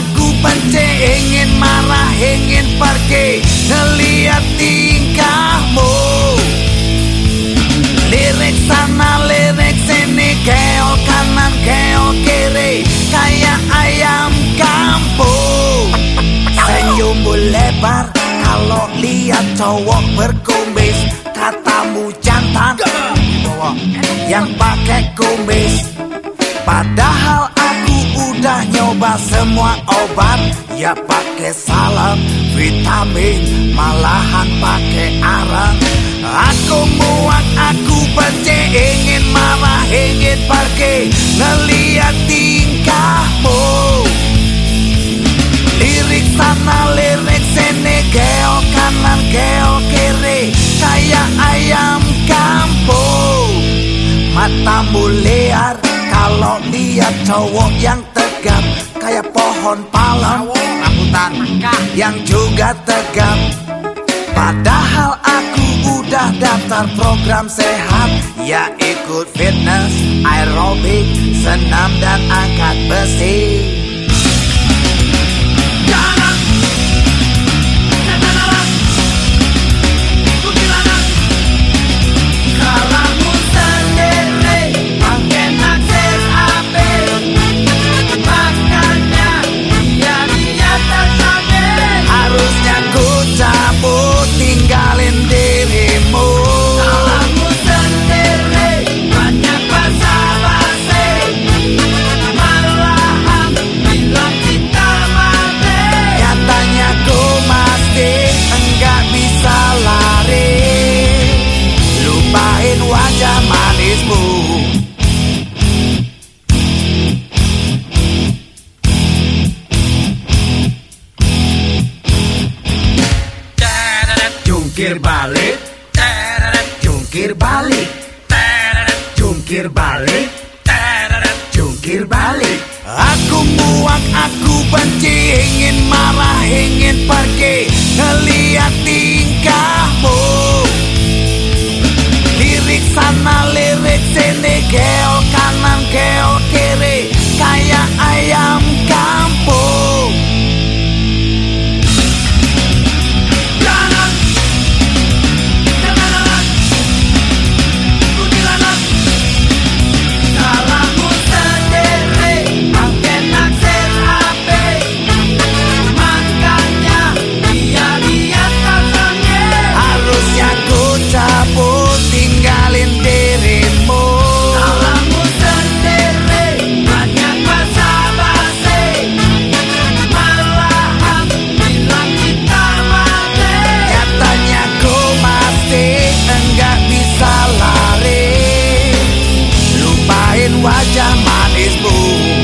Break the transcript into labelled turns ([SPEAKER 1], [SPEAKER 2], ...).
[SPEAKER 1] Aku benci ingin marah ingin pergi. Ngeliat tingkahmu. Lirik sana lirik sini keo kanan keo kiri. Kayak ayam kampung. Senyummu lebar Kalau lihat cowok berkumis. Katamu jantan Yang pakai kumis. Padahal nyoba semua obat. Ya pakai salam, vitamin. Malahan pakai arang. Aku muak, aku benci. Ingin marah, ingin pergi. Ngeliat tingkahmu. Lirik sana, lirik sini. Geo kanan, geo kiri. Kayak ayam kampung. Matamu liar. Kalau lihat cowok yang tegap pohon palem Rambutan Yang juga tegap. Padahal aku udah daftar program sehat Ya ikut fitness, aerobik, senam dan angkat besi Jungkir balik. Jungkir balik. Jungkir balik. Jungkir balik. Aku muak, aku benci Ingin marah, What your man